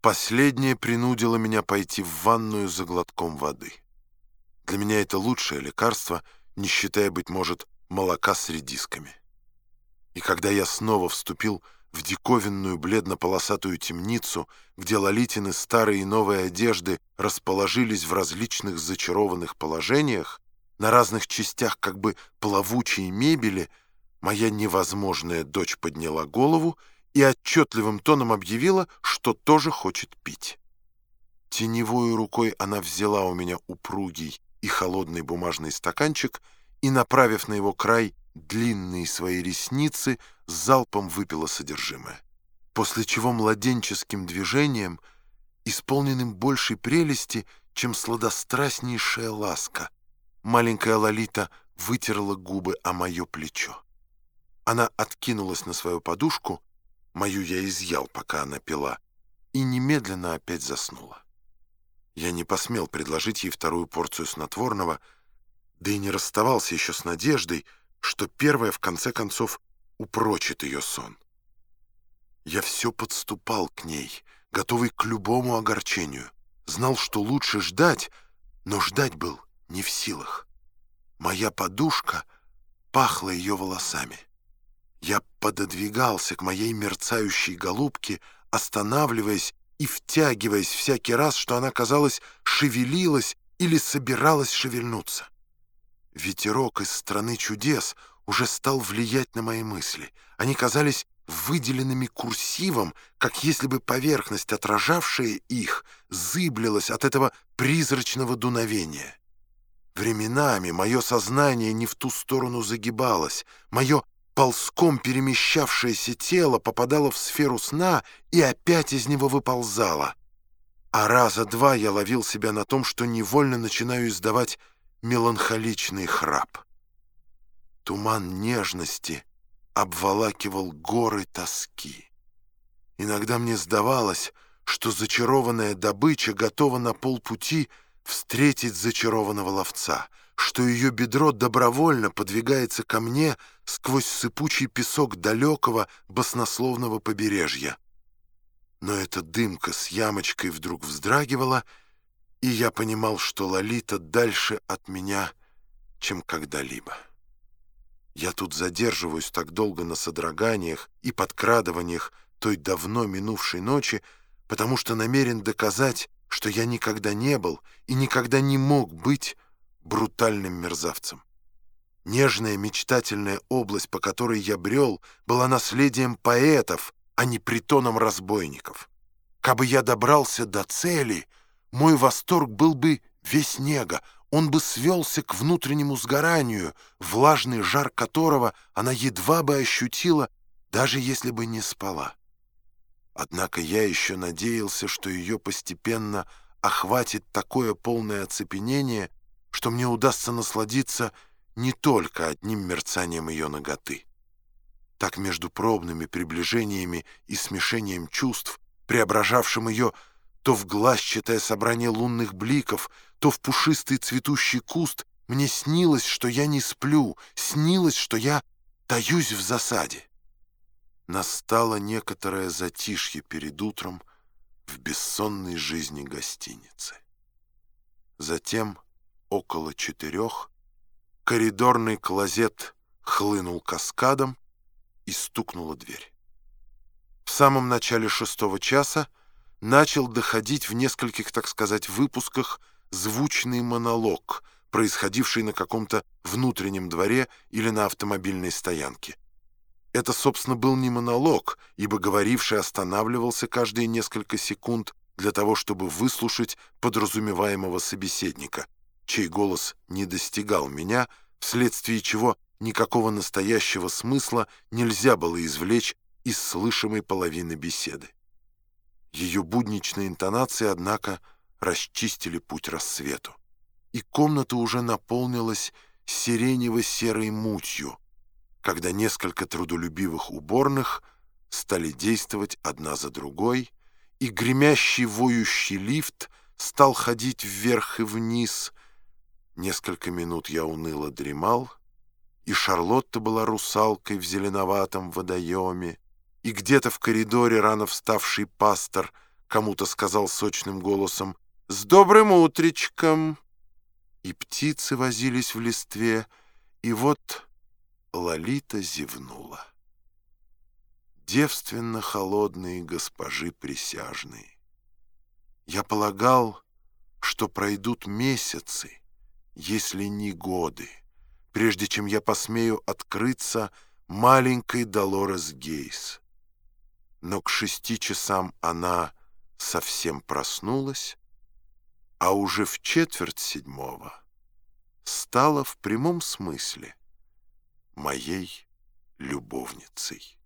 Последнее принудило меня пойти в ванную за глотком воды. Для меня это лучшее лекарство, не считая, быть может, молока с редисками. И когда я снова вступил в диковинную бледно-полосатую темницу, где лолитины старые и новые одежды расположились в различных зачарованных положениях, на разных частях как бы плавучей мебели, моя невозможная дочь подняла голову и отчетливым тоном объявила, что тоже хочет пить. Теневой рукой она взяла у меня упругий и холодный бумажный стаканчик и, направив на его край длинные свои ресницы, залпом выпила содержимое. После чего младенческим движением, исполненным большей прелести, чем сладострастнейшая ласка, маленькая Лолита вытерла губы о мое плечо. Она откинулась на свою подушку, мою я изъял, пока она пила, и немедленно опять заснула. Я не посмел предложить ей вторую порцию снотворного, да и не расставался еще с надеждой, что первая, в конце концов, упрочит ее сон. Я все подступал к ней, готовый к любому огорчению. Знал, что лучше ждать, но ждать был не в силах. Моя подушка пахла ее волосами. Я пододвигался к моей мерцающей голубке, останавливаясь и втягиваясь всякий раз, что она, казалось, шевелилась или собиралась шевельнуться. Ветерок из страны чудес уже стал влиять на мои мысли. Они казались выделенными курсивом, как если бы поверхность, отражавшая их, зыблилась от этого призрачного дуновения. Временами мое сознание не в ту сторону загибалось, мое ползком перемещавшееся тело попадало в сферу сна и опять из него выползало. А раза два я ловил себя на том, что невольно начинаю издавать меланхоличный храп. Туман нежности обволакивал горы тоски. Иногда мне сдавалось, что зачарованная добыча готова на полпути встретить зачарованного ловца — что ее бедро добровольно подвигается ко мне сквозь сыпучий песок далекого баснословного побережья. Но эта дымка с ямочкой вдруг вздрагивала, и я понимал, что Лолита дальше от меня, чем когда-либо. Я тут задерживаюсь так долго на содроганиях и подкрадываниях той давно минувшей ночи, потому что намерен доказать, что я никогда не был и никогда не мог быть брутальным мерзавцем. Нежная мечтательная область, по которой я брел, была наследием поэтов, а не притоном разбойников. Кабы я добрался до цели, мой восторг был бы весь нега, он бы свелся к внутреннему сгоранию, влажный жар которого она едва бы ощутила, даже если бы не спала. Однако я еще надеялся, что ее постепенно охватит такое полное оцепенение, что мне удастся насладиться не только одним мерцанием ее ноготы. Так между пробными приближениями и смешением чувств, преображавшим ее то в глазчатое собрание лунных бликов, то в пушистый цветущий куст, мне снилось, что я не сплю, снилось, что я таюсь в засаде. Настало некоторое затишье перед утром в бессонной жизни гостиницы. Затем около четырех, коридорный клозет хлынул каскадом и стукнула дверь. В самом начале шестого часа начал доходить в нескольких, так сказать, выпусках звучный монолог, происходивший на каком-то внутреннем дворе или на автомобильной стоянке. Это, собственно, был не монолог, ибо говоривший останавливался каждые несколько секунд для того, чтобы выслушать подразумеваемого собеседника — чей голос не достигал меня, вследствие чего никакого настоящего смысла нельзя было извлечь из слышимой половины беседы. Ее будничные интонации, однако, расчистили путь рассвету, и комната уже наполнилась сиренево-серой мутью, когда несколько трудолюбивых уборных стали действовать одна за другой, и гремящий воющий лифт стал ходить вверх и вниз, Несколько минут я уныло дремал, и Шарлотта была русалкой в зеленоватом водоеме, и где-то в коридоре рано вставший пастор кому-то сказал сочным голосом «С добрым утречком!» И птицы возились в листве, и вот Лолита зевнула. Девственно холодные госпожи присяжные. Я полагал, что пройдут месяцы, если не годы, прежде чем я посмею открыться маленькой Долорес Гейс. Но к шести часам она совсем проснулась, а уже в четверть седьмого стала в прямом смысле моей любовницей.